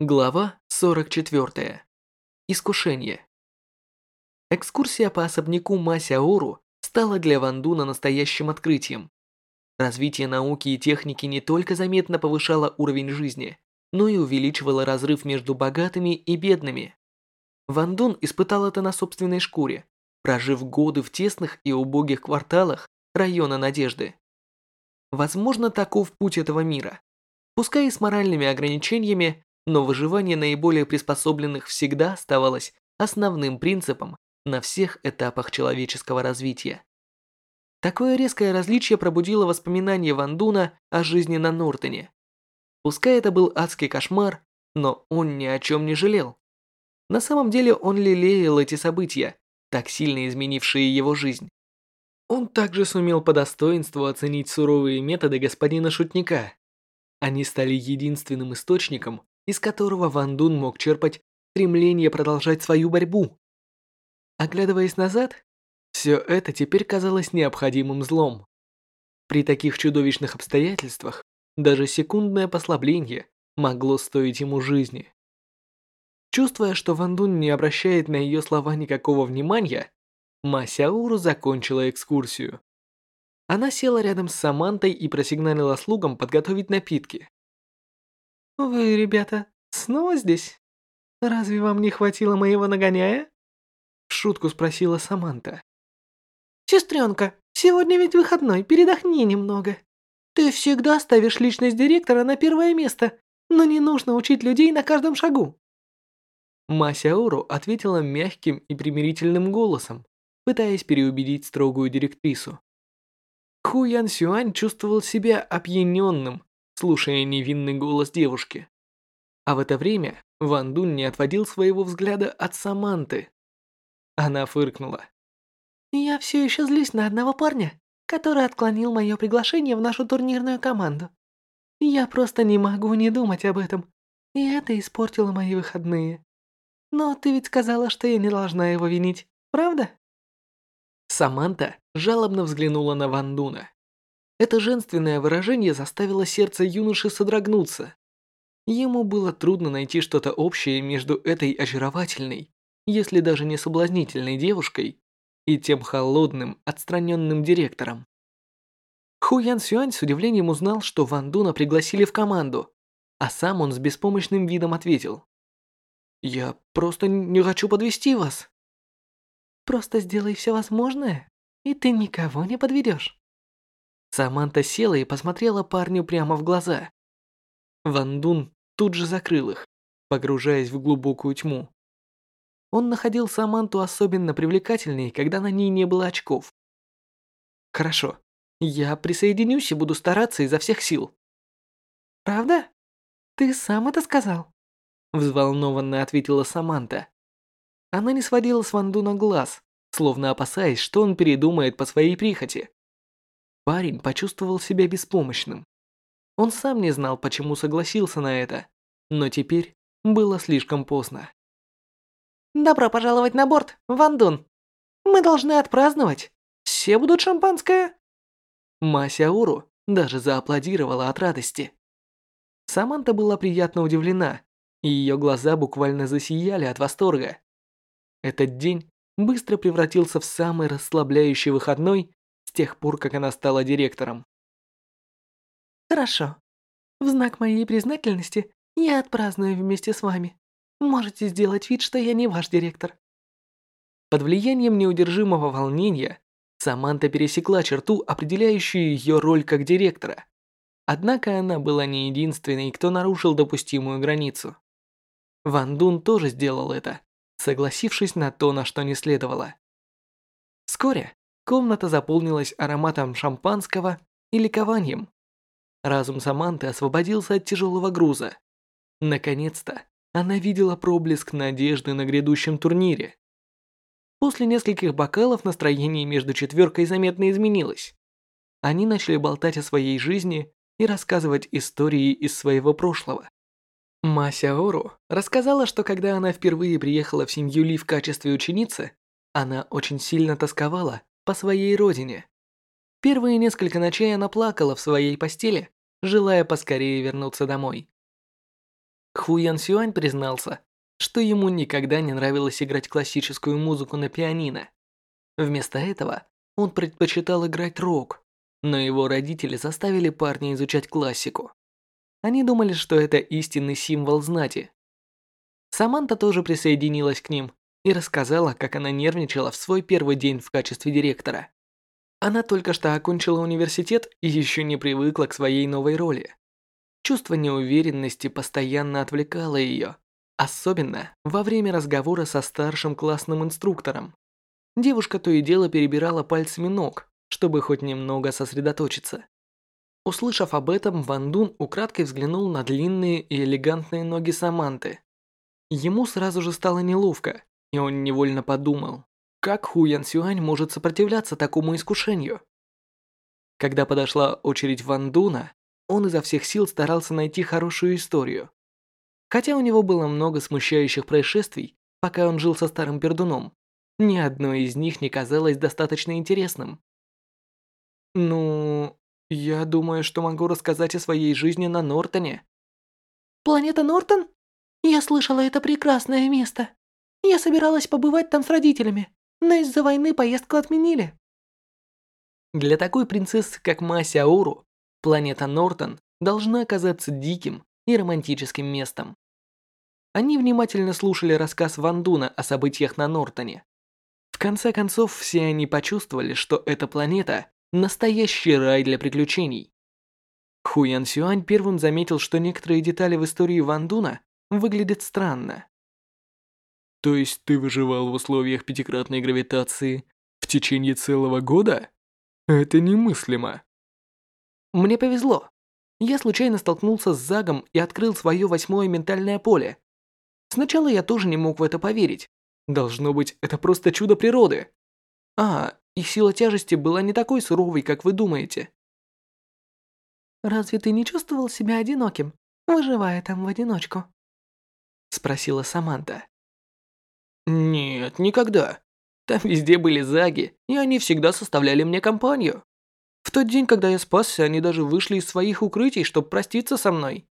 Глава 44. Искушение. Экскурсия по особняку Масяору стала для Ван Дуна настоящим открытием. Развитие науки и техники не только заметно повышало уровень жизни, но и увеличивало разрыв между богатыми и бедными. Ван Дун испытал это на собственной шкуре, прожив годы в тесных и убогих кварталах района Надежды. Возможно, таков путь этого мира. Пускай и с моральными ограничениями, но выживание наиболее приспособленных всегда оставалось основным принципом на всех этапах человеческого развития. Такое резкое различие пробудило воспоминания Ван Дуна о жизни на Нортоне. Пускай это был адский кошмар, но он ни о чем не жалел. На самом деле он лелеял эти события, так сильно изменившие его жизнь. Он также сумел по достоинству оценить суровые методы господина Шутника. Они стали единственным источником, из которого Ван Дун мог черпать стремление продолжать свою борьбу. Оглядываясь назад, все это теперь казалось необходимым злом. При таких чудовищных обстоятельствах даже секундное послабление могло стоить ему жизни. Чувствуя, что Ван Дун не обращает на ее слова никакого внимания, Ма Сяуру закончила экскурсию. Она села рядом с Самантой и просигналила слугам подготовить напитки. «Вы, ребята, снова здесь? Разве вам не хватило моего нагоняя?» В шутку спросила Саманта. «Сестренка, сегодня ведь выходной, передохни немного. Ты всегда ставишь личность директора на первое место, но не нужно учить людей на каждом шагу». Масяору ответила мягким и примирительным голосом, пытаясь переубедить строгую директрису. Ху Ян Сюань чувствовал себя опьяненным слушая невинный голос девушки. А в это время Ван Дун не отводил своего взгляда от Саманты. Она фыркнула. «Я все еще злюсь на одного парня, который отклонил мое приглашение в нашу турнирную команду. Я просто не могу не думать об этом, и это испортило мои выходные. Но ты ведь сказала, что я не должна его винить, правда?» Саманта жалобно взглянула на Ван Дуна. Это женственное выражение заставило сердце юноши содрогнуться. Ему было трудно найти что-то общее между этой очаровательной, если даже не соблазнительной девушкой, и тем холодным, отстраненным директором. Ху Ян Сюань с удивлением узнал, что Ван Дуна пригласили в команду, а сам он с беспомощным видом ответил. «Я просто не хочу подвести вас». «Просто сделай все возможное, и ты никого не подведешь». Саманта села и посмотрела парню прямо в глаза. Ван Дун тут же закрыл их, погружаясь в глубокую тьму. Он находил Саманту особенно привлекательной, когда на ней не было очков. «Хорошо, я присоединюсь и буду стараться изо всех сил». «Правда? Ты сам это сказал?» Взволнованно ответила Саманта. Она не сводила с Вандуна глаз, словно опасаясь, что он передумает по своей прихоти. Парень почувствовал себя беспомощным. Он сам не знал, почему согласился на это, но теперь было слишком поздно. «Добро пожаловать на борт, Ван Дун! Мы должны отпраздновать! Все будут шампанское!» Масяуру даже зааплодировала от радости. Саманта была приятно удивлена, и ее глаза буквально засияли от восторга. Этот день быстро превратился в самый расслабляющий выходной тех пор, как она стала директором. Хорошо. В знак моей признательности я отпраздную вместе с вами. Можете сделать вид, что я не ваш директор. Под влиянием неудержимого волнения Саманта пересекла черту, определяющую ее роль как директора. Однако она была не единственной, кто нарушил допустимую границу. Ван Дун тоже сделал это, согласившись на то, на что не следовало. Вскоре Комната заполнилась ароматом шампанского и ликованием. Разум Саманты освободился от тяжелого груза. Наконец-то она видела проблеск надежды на грядущем турнире. После нескольких бокалов настроение между четверкой заметно изменилось. Они начали болтать о своей жизни и рассказывать истории из своего прошлого. Мася Ору рассказала, что когда она впервые приехала в семью Ли в качестве ученицы, она очень сильно тосковала по своей родине. Первые несколько ночей она плакала в своей постели, желая поскорее вернуться домой. Ху Ян Сюань признался, что ему никогда не нравилось играть классическую музыку на пианино. Вместо этого он предпочитал играть рок, но его родители заставили парня изучать классику. Они думали, что это истинный символ знати. Саманта тоже присоединилась к ним и рассказала, как она нервничала в свой первый день в качестве директора. Она только что окончила университет и еще не привыкла к своей новой роли. Чувство неуверенности постоянно отвлекало ее, особенно во время разговора со старшим классным инструктором. Девушка то и дело перебирала пальцами ног, чтобы хоть немного сосредоточиться. Услышав об этом, Ван Дун украдкой взглянул на длинные и элегантные ноги Саманты. Ему сразу же стало неловко, и он невольно подумал, как Ху Ян Сюань может сопротивляться такому искушению? Когда подошла очередь Ван Дуна, он изо всех сил старался найти хорошую историю. Хотя у него было много смущающих происшествий, пока он жил со старым пердуном, ни одно из них не казалось достаточно интересным. Ну, я думаю, что могу рассказать о своей жизни на Нортоне. Планета Нортон? Я слышала, это прекрасное место. Я собиралась побывать там с родителями, но из-за войны поездку отменили. Для такой принцессы, как Мася Ауру, планета Нортон должна оказаться диким и романтическим местом. Они внимательно слушали рассказ Вандуна о событиях на Нортоне. В конце концов, все они почувствовали, что эта планета Настоящий рай для приключений. Хуян Сюань первым заметил, что некоторые детали в истории Ван Дуна выглядят странно. То есть ты выживал в условиях пятикратной гравитации в течение целого года? Это немыслимо. Мне повезло. Я случайно столкнулся с Загом и открыл свое восьмое ментальное поле. Сначала я тоже не мог в это поверить. Должно быть, это просто чудо природы. А, их сила тяжести была не такой суровой, как вы думаете. «Разве ты не чувствовал себя одиноким, выживая там в одиночку?» Спросила Саманта. «Нет, никогда. Там везде были заги, и они всегда составляли мне компанию. В тот день, когда я спасся, они даже вышли из своих укрытий, чтобы проститься со мной».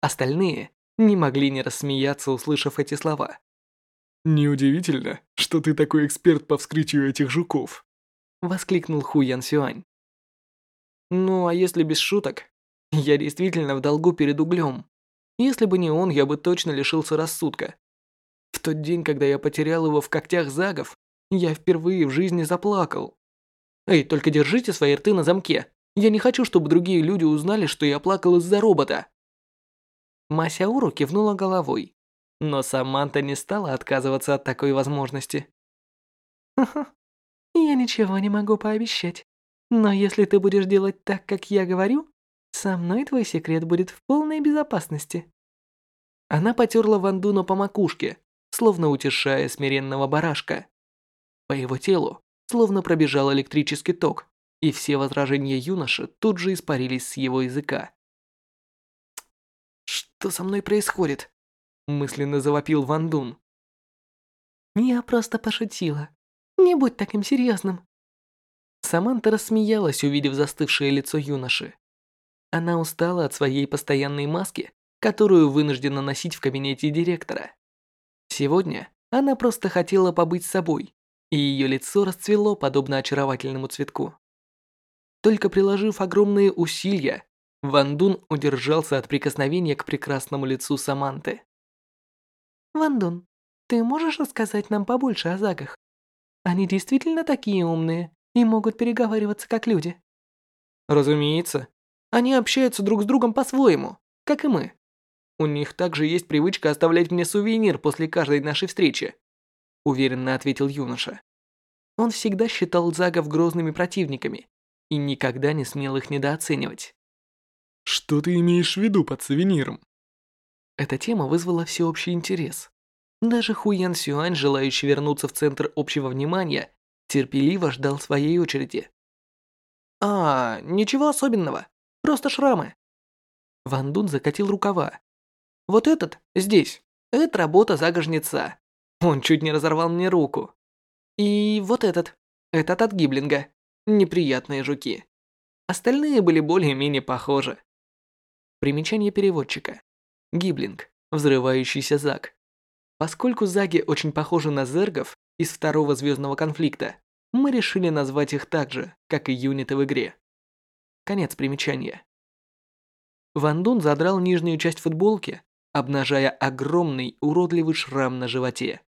Остальные не могли не рассмеяться, услышав эти слова. «Неудивительно, что ты такой эксперт по вскрытию этих жуков», — воскликнул Ху Ян Сюань. «Ну, а если без шуток? Я действительно в долгу перед углем. Если бы не он, я бы точно лишился рассудка. Тот день, когда я потерял его в когтях загов, я впервые в жизни заплакал. Эй, только держите свои рты на замке. Я не хочу, чтобы другие люди узнали, что я плакал из-за робота». Масяуру кивнула головой. Но Саманта не стала отказываться от такой возможности. «Ха-ха, я ничего не могу пообещать. Но если ты будешь делать так, как я говорю, со мной твой секрет будет в полной безопасности». Она потерла Вандуна по макушке, словно утешая смиренного барашка. По его телу словно пробежал электрический ток, и все возражения юноши тут же испарились с его языка. «Что со мной происходит?» мысленно завопил Ван Дун. «Я просто пошутила. Не будь таким серьезным». Саманта рассмеялась, увидев застывшее лицо юноши. Она устала от своей постоянной маски, которую вынуждена носить в кабинете директора. Сегодня она просто хотела побыть собой, и ее лицо расцвело подобно очаровательному цветку. Только приложив огромные усилия, Ван Дун удержался от прикосновения к прекрасному лицу Саманты. Вандун, ты можешь рассказать нам побольше о загах? Они действительно такие умные и могут переговариваться как люди. Разумеется. Они общаются друг с другом по-своему, как и мы. У них также есть привычка оставлять мне сувенир после каждой нашей встречи, уверенно ответил юноша. Он всегда считал загов грозными противниками и никогда не смел их недооценивать. Что ты имеешь в виду под сувениром? Эта тема вызвала всеобщий интерес. Даже Хуян Сюань, желающий вернуться в центр общего внимания, терпеливо ждал своей очереди. «А, ничего особенного. Просто шрамы». Ван Дун закатил рукава. «Вот этот, здесь, это работа загожнеца. Он чуть не разорвал мне руку. И вот этот, этот от Гиблинга. Неприятные жуки. Остальные были более-менее похожи». Примечание переводчика. Гиблинг, взрывающийся Заг. Поскольку Заги очень похожи на зергов из второго звездного конфликта, мы решили назвать их так же, как и юниты в игре. Конец примечания. Ван Дун задрал нижнюю часть футболки, обнажая огромный уродливый шрам на животе.